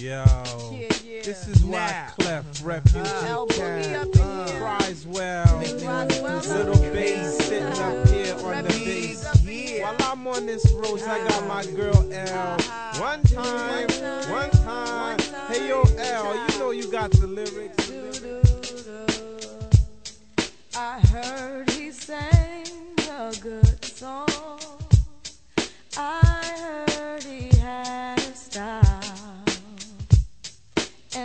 Yo, yeah, yeah. this is why Now. Clef Refugee uh-huh. L-Boogie Cat up in here. cries well. Little bass sitting up uh-huh. here on the bass. While I'm on this road, I got my uh-huh. girl L. One time, one time. Hey yo, L, you know you got the lyrics. I heard he sang a good song.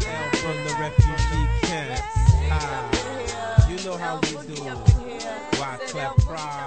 down from the refugee camps. Ah, you know how we do. Why clap pride?